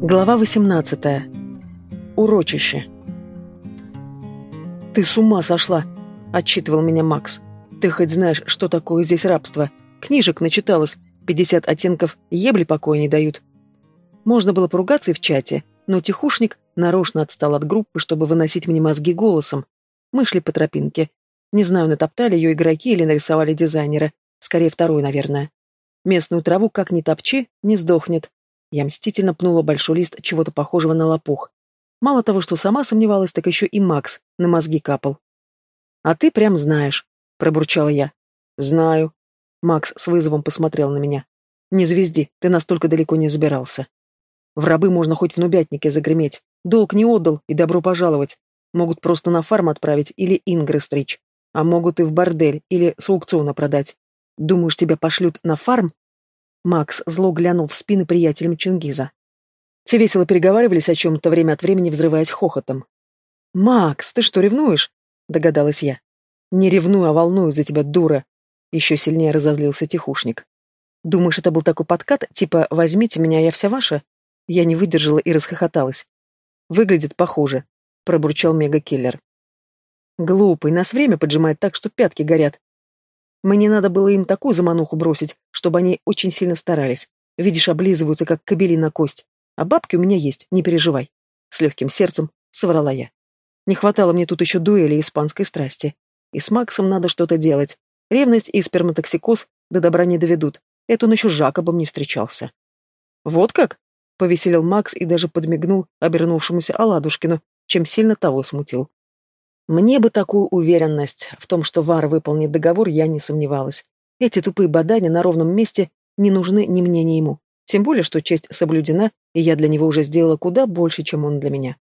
Глава 18. Урочище. «Ты с ума сошла!» — отчитывал меня Макс. «Ты хоть знаешь, что такое здесь рабство? Книжек начиталась, пятьдесят оттенков ебли покоя не дают». Можно было поругаться и в чате, но тихушник нарочно отстал от группы, чтобы выносить мне мозги голосом. Мы шли по тропинке. Не знаю, натоптали ее игроки или нарисовали дизайнеры. Скорее, второй, наверное. Местную траву как ни топчи, не сдохнет. Я мстительно пнула большой лист чего-то похожего на лопух. Мало того, что сама сомневалась, так еще и Макс на мозги капал. «А ты прям знаешь», — пробурчала я. «Знаю». Макс с вызовом посмотрел на меня. «Не звезди, ты настолько далеко не забирался. В рабы можно хоть в нубятнике загреметь. Долг не отдал и добро пожаловать. Могут просто на фарм отправить или ингры стричь. А могут и в бордель или с аукциона продать. Думаешь, тебя пошлют на фарм? Макс зло глянул в спины приятелям Чингиза. Те весело переговаривались о чем-то время от времени, взрываясь хохотом. «Макс, ты что, ревнуешь?» — догадалась я. «Не ревную, а волную за тебя, дура!» Еще сильнее разозлился тихушник. «Думаешь, это был такой подкат, типа «возьмите меня, я вся ваша»?» Я не выдержала и расхохоталась. «Выглядит похоже», — пробурчал мегакиллер. «Глупый, нас время поджимает так, что пятки горят. Мне надо было им такую замануху бросить, чтобы они очень сильно старались. Видишь, облизываются, как кобели на кость. А бабки у меня есть, не переживай. С легким сердцем соврала я. Не хватало мне тут еще дуэли испанской страсти. И с Максом надо что-то делать. Ревность и сперматоксикоз до добра не доведут. Это он еще с Жакобом не встречался. Вот как? Повеселил Макс и даже подмигнул обернувшемуся Аладушкину, чем сильно того смутил. Мне бы такую уверенность. В том, что Вар выполнит договор, я не сомневалась. Эти тупые бадания на ровном месте не нужны ни мне, ни ему. Тем более, что честь соблюдена, и я для него уже сделала куда больше, чем он для меня.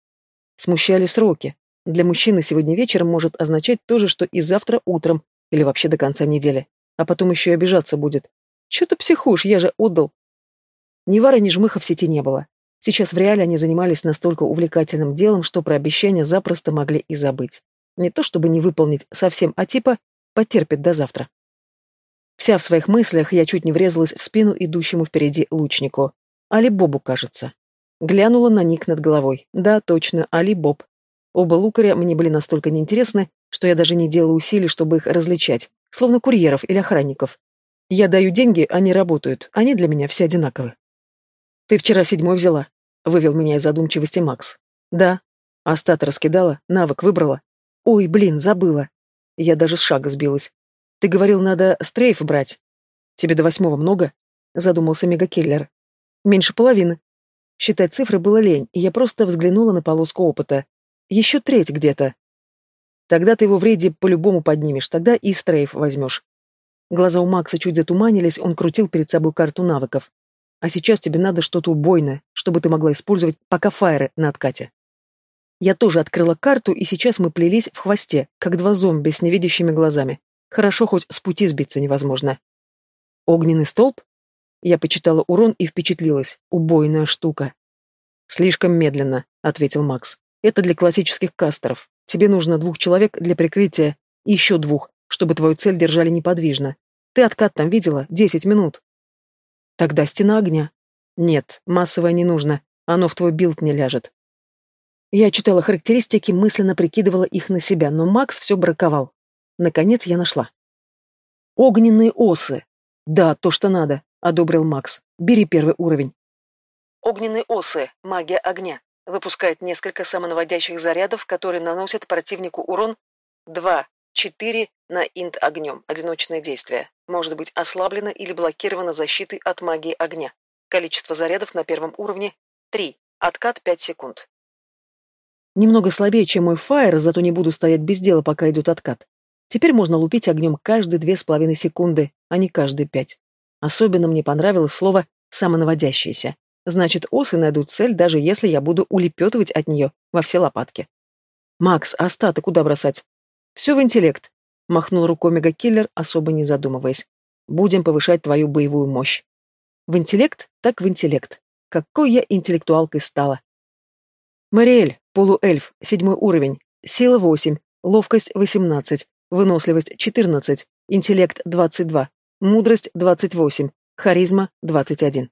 Смущали сроки. Для мужчины сегодня вечером может означать то же, что и завтра утром, или вообще до конца недели. А потом еще и обижаться будет. Че ты психуешь, я же отдал. Ни Вара, ни жмыха в сети не было. Сейчас в реале они занимались настолько увлекательным делом, что про обещания запросто могли и забыть. Не то чтобы не выполнить совсем, а типа потерпит до завтра. Вся в своих мыслях я чуть не врезалась в спину идущему впереди лучнику. Али Бобу, кажется. Глянула на ник над головой. Да, точно, Али Боб. Оба лукаря мне были настолько неинтересны, что я даже не делала усилий, чтобы их различать, словно курьеров или охранников. Я даю деньги, они работают, они для меня все одинаковы. «Ты вчера седьмой взяла», — вывел меня из задумчивости Макс. «Да». А стат раскидала, навык выбрала. Ой, блин, забыла. Я даже с шага сбилась. Ты говорил, надо стрейф брать. Тебе до восьмого много? Задумался мегакиллер. Меньше половины. Считать цифры было лень, и я просто взглянула на полоску опыта. Еще треть где-то. Тогда ты его в рейде по-любому поднимешь, тогда и стрейф возьмешь. Глаза у Макса чуть затуманились, он крутил перед собой карту навыков. А сейчас тебе надо что-то убойное, чтобы ты могла использовать пока фаеры на откате. Я тоже открыла карту, и сейчас мы плелись в хвосте, как два зомби с невидящими глазами. Хорошо, хоть с пути сбиться невозможно. Огненный столб? Я почитала урон и впечатлилась. Убойная штука. Слишком медленно, ответил Макс. Это для классических кастеров. Тебе нужно двух человек для прикрытия и еще двух, чтобы твою цель держали неподвижно. Ты откат там видела? Десять минут. Тогда стена огня. Нет, массовое не нужно. Оно в твой build не ляжет. Я читала характеристики, мысленно прикидывала их на себя, но Макс все браковал. Наконец я нашла. Огненные осы. Да, то, что надо, одобрил Макс. Бери первый уровень. Огненные осы, магия огня. Выпускает несколько самонаводящих зарядов, которые наносят противнику урон 2, 4 на инт огнем. Одиночное действие. Может быть ослаблено или блокировано защитой от магии огня. Количество зарядов на первом уровне 3. Откат 5 секунд. Немного слабее, чем мой фаер, зато не буду стоять без дела, пока идет откат. Теперь можно лупить огнем каждые две с половиной секунды, а не каждые пять. Особенно мне понравилось слово «самонаводящееся». Значит, осы найдут цель, даже если я буду улепетывать от нее во все лопатки. «Макс, статы куда бросать?» «Все в интеллект», — махнул рукой мегакиллер, особо не задумываясь. «Будем повышать твою боевую мощь». «В интеллект? Так в интеллект. Какой я интеллектуалкой стала. Мариэль, полуэльф, седьмой уровень, сила 8, ловкость 18, выносливость 14, интеллект 22, мудрость 28, харизма 21.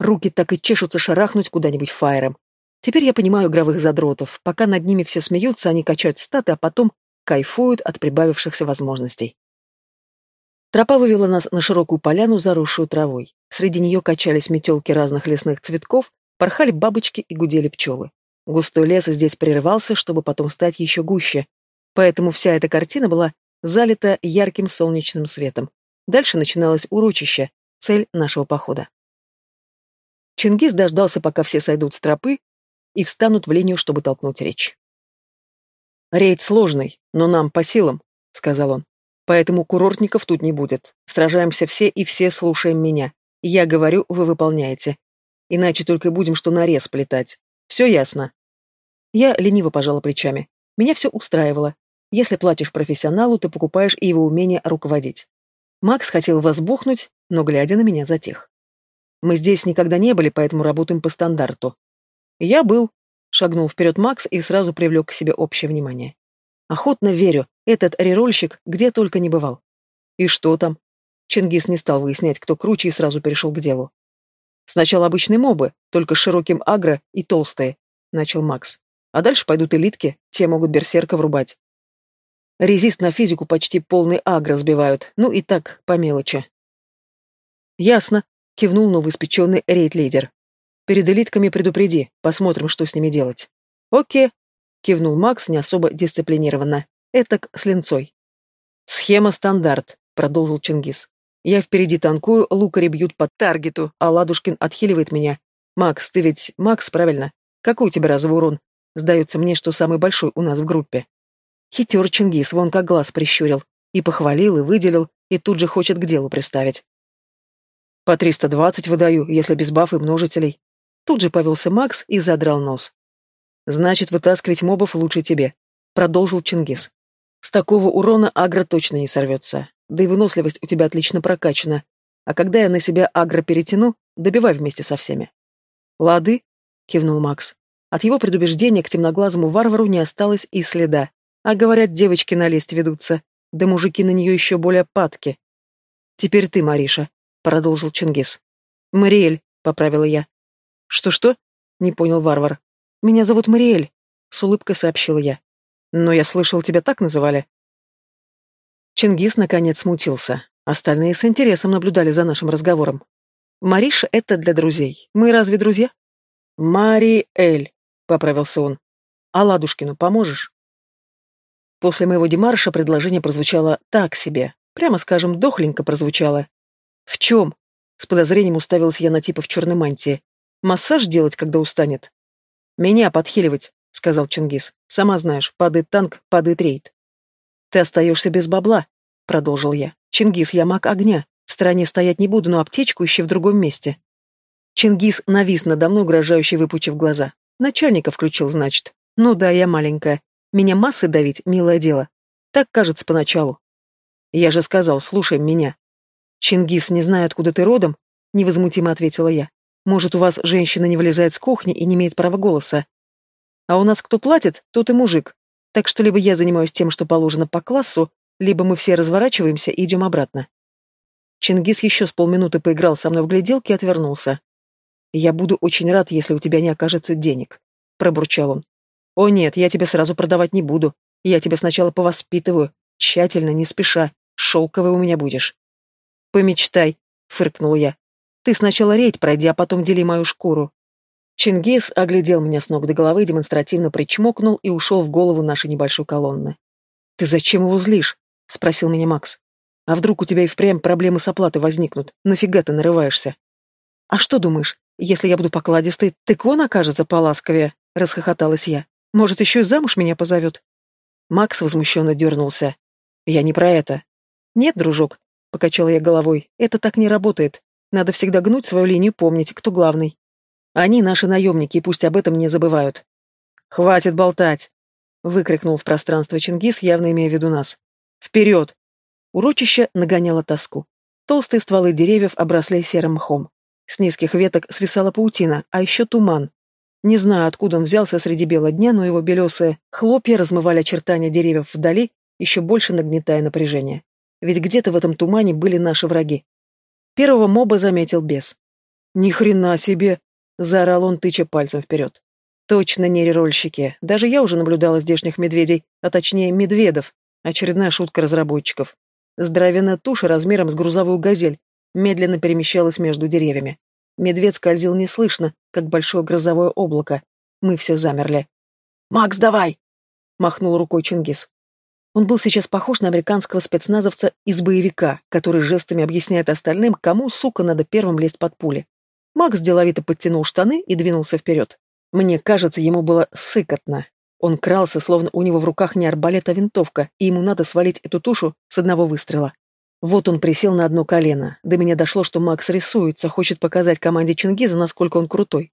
Руки так и чешутся шарахнуть куда-нибудь фаером. Теперь я понимаю игровых задротов. Пока над ними все смеются, они качают статы, а потом кайфуют от прибавившихся возможностей. Тропа вывела нас на широкую поляну, заросшую травой. Среди нее качались метелки разных лесных цветков, порхали бабочки и гудели пчелы. Густой лес здесь прерывался, чтобы потом стать еще гуще. Поэтому вся эта картина была залита ярким солнечным светом. Дальше начиналось урочище, цель нашего похода. Чингис дождался, пока все сойдут с тропы и встанут в линию, чтобы толкнуть речь. «Рейд сложный, но нам по силам», — сказал он. Поэтому курортников тут не будет. Сражаемся все и все слушаем меня. Я говорю, вы выполняете. Иначе только будем что нарез плетать. Все ясно?» Я лениво пожала плечами. Меня все устраивало. Если платишь профессионалу, ты покупаешь и его умение руководить. Макс хотел возбухнуть, но, глядя на меня, затих. Мы здесь никогда не были, поэтому работаем по стандарту. Я был. Шагнул вперед Макс и сразу привлек к себе общее внимание. Охотно верю, этот рерольщик где только не бывал. И что там? Чингис не стал выяснять, кто круче, и сразу перешел к делу. Сначала обычные мобы, только с широким агро и толстые, начал Макс. А дальше пойдут элитки, те могут берсерка врубать. Резист на физику почти полный агро сбивают, ну и так, по мелочи. Ясно, кивнул новоиспеченный рейд-лидер. Перед элитками предупреди, посмотрим, что с ними делать. Окей, кивнул Макс не особо дисциплинированно. Этак с линцой. Схема стандарт, продолжил Чингис. Я впереди танкую, лукари бьют по таргету, а Ладушкин отхиливает меня. Макс, ты ведь Макс, правильно? Какой у тебя разовый урон? Сдается мне, что самый большой у нас в группе. Хитер Чингис, вон как глаз прищурил. И похвалил, и выделил, и тут же хочет к делу приставить. По 320 выдаю, если без баф и множителей. Тут же повелся Макс и задрал нос. Значит, вытаскивать мобов лучше тебе, продолжил Чингис. С такого урона агро точно не сорвется. Да и выносливость у тебя отлично прокачана. А когда я на себя агро перетяну, добивай вместе со всеми. Лады, кивнул Макс. От его предубеждения к темноглазому варвару не осталось и следа. А говорят, девочки на лесть ведутся, да мужики на нее еще более падки. Теперь ты, Мариша, продолжил Чингис. Мариэль, поправила я. Что-что? Не понял варвар. «Меня зовут Мариэль», — с улыбкой сообщила я. «Но я слышал, тебя так называли». Чингис наконец смутился. Остальные с интересом наблюдали за нашим разговором. «Мариша — это для друзей. Мы разве друзья?» «Мариэль», — поправился он. «А Ладушкину поможешь?» После моего демарша предложение прозвучало так себе. Прямо скажем, дохленько прозвучало. «В чем?» — с подозрением уставился я на типа в черной мантии. «Массаж делать, когда устанет?» «Меня подхиливать», — сказал Чингис. «Сама знаешь, падает танк, падает рейд». «Ты остаешься без бабла», — продолжил я. «Чингис, я маг огня. В стороне стоять не буду, но аптечку ищи в другом месте». Чингис навис надо мной, угрожающе выпучив глаза. Начальника включил, значит. Ну да, я маленькая. Меня массы давить — милое дело. Так кажется поначалу. Я же сказал, слушай меня. Чингис, не знаю, откуда ты родом, невозмутимо ответила я. Может, у вас женщина не вылезает с кухни и не имеет права голоса. А у нас кто платит, тот и мужик. Так что либо я занимаюсь тем, что положено по классу, либо мы все разворачиваемся и идем обратно. Чингис еще с полминуты поиграл со мной в гляделки и отвернулся. «Я буду очень рад, если у тебя не окажется денег», — пробурчал он. «О нет, я тебя сразу продавать не буду. Я тебя сначала повоспитываю, тщательно, не спеша. Шелковый у меня будешь». «Помечтай», — фыркнул я. Ты сначала рейд пройди, а потом дели мою шкуру. Чингис оглядел меня с ног до головы, демонстративно причмокнул и ушел в голову нашей небольшой колонны. «Ты зачем его злишь?» — спросил меня Макс. «А вдруг у тебя и впрямь проблемы с оплатой возникнут? Нафига ты нарываешься?» «А что думаешь, если я буду покладистой, так он окажется поласковее?» — расхохоталась я. «Может, еще и замуж меня позовет?» Макс возмущенно дернулся. «Я не про это». «Нет, дружок», — покачала я головой, — «это так не работает. Надо всегда гнуть свою линию, помнить, кто главный. Они наши наемники, и пусть об этом не забывают. «Хватит болтать!» — выкрикнул в пространство Чингис, явно имея в виду нас. «Вперед!» Урочище нагоняло тоску. Толстые стволы деревьев обросли серым мхом. С низких веток свисала паутина, а еще туман. Не знаю, откуда он взялся среди бела дня, но его белесые хлопья размывали очертания деревьев вдали, еще больше нагнетая напряжение. Ведь где-то в этом тумане были наши враги. Первого моба заметил бес. Ни хрена себе! Заорал он, тыча пальцем вперед. Точно не рерольщики. Даже я уже наблюдала здешних медведей, а точнее медведов. Очередная шутка разработчиков. Здоровенная туша размером с грузовую газель медленно перемещалась между деревьями. Медведь скользил неслышно, как большое грозовое облако. Мы все замерли. «Макс, давай!» — махнул рукой Чингис. Он был сейчас похож на американского спецназовца из боевика, который жестами объясняет остальным, кому, сука, надо первым лезть под пули. Макс деловито подтянул штаны и двинулся вперед. Мне кажется, ему было сыкотно. Он крался, словно у него в руках не арбалет, а винтовка, и ему надо свалить эту тушу с одного выстрела. Вот он присел на одно колено. До меня дошло, что Макс рисуется, хочет показать команде Чингиза, насколько он крутой.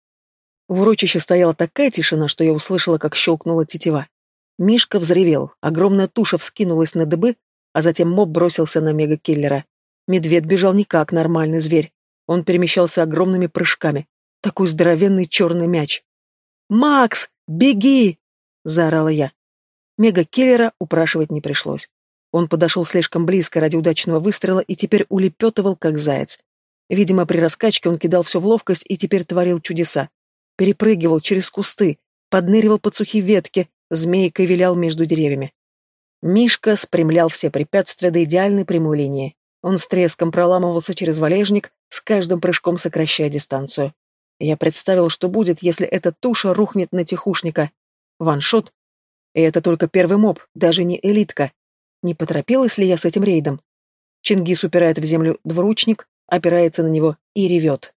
В урочище стояла такая тишина, что я услышала, как щелкнула тетива. Мишка взревел, огромная туша вскинулась на дыбы, а затем моб бросился на мега-киллера. Медведь бежал не как нормальный зверь. Он перемещался огромными прыжками. Такой здоровенный черный мяч. «Макс, беги!» — заорала я. Мега-киллера упрашивать не пришлось. Он подошел слишком близко ради удачного выстрела и теперь улепетывал, как заяц. Видимо, при раскачке он кидал все в ловкость и теперь творил чудеса. Перепрыгивал через кусты, подныривал под сухие ветки, змейкой вилял между деревьями. Мишка спрямлял все препятствия до идеальной прямой линии. Он с треском проламывался через валежник, с каждым прыжком сокращая дистанцию. Я представил, что будет, если эта туша рухнет на тихушника. Ваншот. И это только первый моб, даже не элитка. Не поторопилась ли я с этим рейдом? Чингис упирает в землю двуручник, опирается на него и ревет.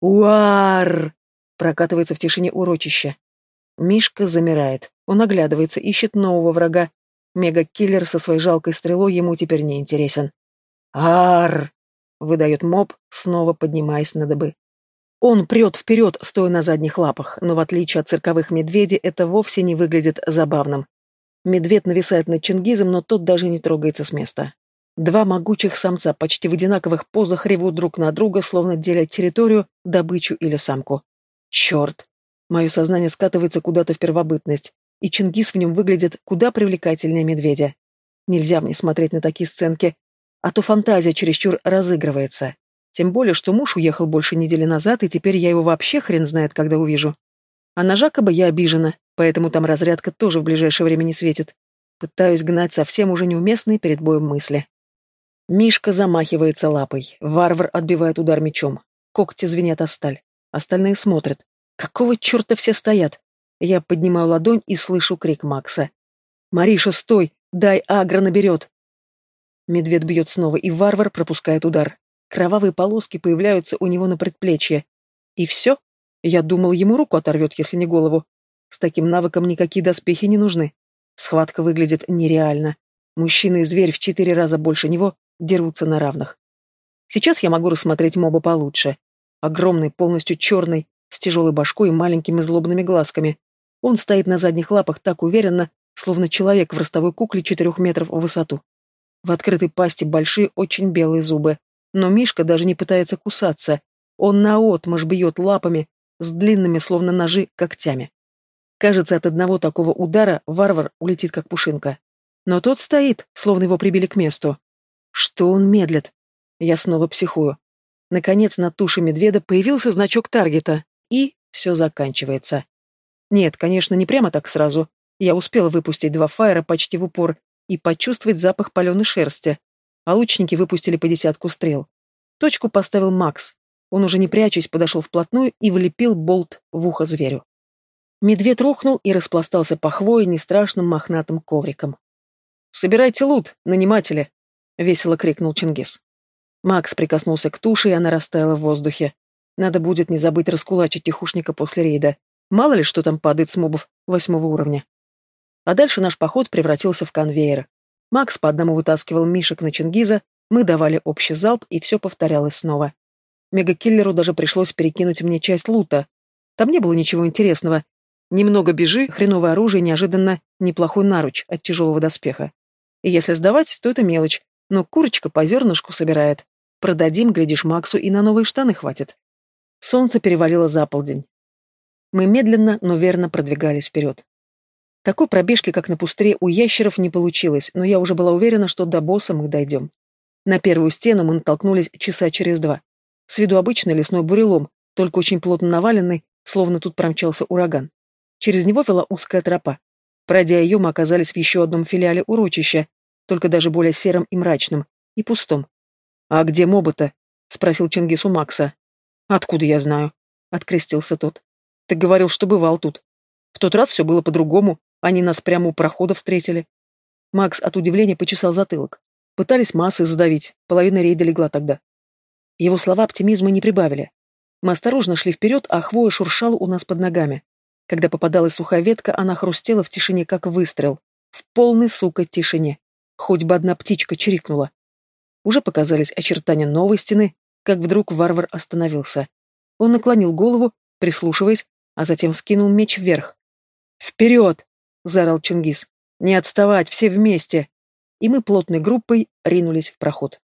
«Уар!» прокатывается в тишине урочища. Мишка замирает. Он оглядывается, ищет нового врага. Мега-киллер со своей жалкой стрелой ему теперь не интересен. «Ар!» — выдает моб, снова поднимаясь на дыбы. Он прет вперед, стоя на задних лапах, но в отличие от цирковых медведей, это вовсе не выглядит забавным. Медведь нависает над Чингизом, но тот даже не трогается с места. Два могучих самца почти в одинаковых позах ревут друг на друга, словно делят территорию, добычу или самку. Черт! Мое сознание скатывается куда-то в первобытность, и Чингис в нем выглядит куда привлекательнее медведя. Нельзя мне смотреть на такие сценки, а то фантазия чересчур разыгрывается. Тем более, что муж уехал больше недели назад, и теперь я его вообще хрен знает, когда увижу. А на Жакоба я обижена, поэтому там разрядка тоже в ближайшее время не светит. Пытаюсь гнать совсем уже неуместные перед боем мысли. Мишка замахивается лапой, варвар отбивает удар мечом. Когти звенят о сталь. Остальные смотрят. Какого черта все стоят? Я поднимаю ладонь и слышу крик Макса. «Мариша, стой! Дай агро наберет!» Медведь бьет снова, и варвар пропускает удар. Кровавые полоски появляются у него на предплечье. И все? Я думал, ему руку оторвет, если не голову. С таким навыком никакие доспехи не нужны. Схватка выглядит нереально. Мужчина и зверь в четыре раза больше него дерутся на равных. Сейчас я могу рассмотреть моба получше. Огромный, полностью черный, с тяжелой башкой и маленькими злобными глазками. Он стоит на задних лапах так уверенно, словно человек в ростовой кукле четырех метров в высоту. В открытой пасти большие, очень белые зубы. Но Мишка даже не пытается кусаться. Он наотмашь бьет лапами, с длинными, словно ножи, когтями. Кажется, от одного такого удара варвар улетит, как пушинка. Но тот стоит, словно его прибили к месту. Что он медлит? Я снова психую. Наконец на туше медведа появился значок таргета, и все заканчивается. Нет, конечно, не прямо так сразу. Я успела выпустить два фаера почти в упор и почувствовать запах паленой шерсти, а лучники выпустили по десятку стрел. Точку поставил Макс. Он уже не прячась подошел вплотную и влепил болт в ухо зверю. Медведь рухнул и распластался по хвое нестрашным мохнатым ковриком. «Собирайте лут, наниматели!» — весело крикнул Чингис. Макс прикоснулся к туше, и она растаяла в воздухе. Надо будет не забыть раскулачить тихушника после рейда. Мало ли, что там падает с мобов восьмого уровня. А дальше наш поход превратился в конвейер. Макс по одному вытаскивал Мишек на Чингиза, мы давали общий залп, и все повторялось снова. Мегакиллеру даже пришлось перекинуть мне часть лута. Там не было ничего интересного. Немного бежи, хреновое оружие, неожиданно неплохой наруч от тяжелого доспеха. И если сдавать, то это мелочь, но курочка по зернышку собирает. Продадим, глядишь, Максу и на новые штаны хватит. Солнце перевалило за полдень. Мы медленно, но верно продвигались вперед. Такой пробежки, как на пустыре, у ящеров не получилось, но я уже была уверена, что до босса мы дойдем. На первую стену мы натолкнулись часа через два. С виду обычный лесной бурелом, только очень плотно наваленный, словно тут промчался ураган. Через него вела узкая тропа. Пройдя ее, мы оказались в еще одном филиале урочища, только даже более серым и мрачным, и пустом. «А где мобы-то?» — спросил Чингис у Макса. «Откуда я знаю?» — открестился тот. «Ты говорил, что бывал тут. В тот раз все было по-другому, они нас прямо у прохода встретили». Макс от удивления почесал затылок. Пытались массы задавить, половина рейда легла тогда. Его слова оптимизма не прибавили. Мы осторожно шли вперед, а хвоя шуршала у нас под ногами. Когда попадалась сухая ветка, она хрустела в тишине, как выстрел. В полной, сука, тишине. Хоть бы одна птичка чирикнула. Уже показались очертания новой стены, как вдруг варвар остановился. Он наклонил голову, прислушиваясь, а затем скинул меч вверх. «Вперед!» — заорал Чингис. «Не отставать, все вместе!» И мы плотной группой ринулись в проход.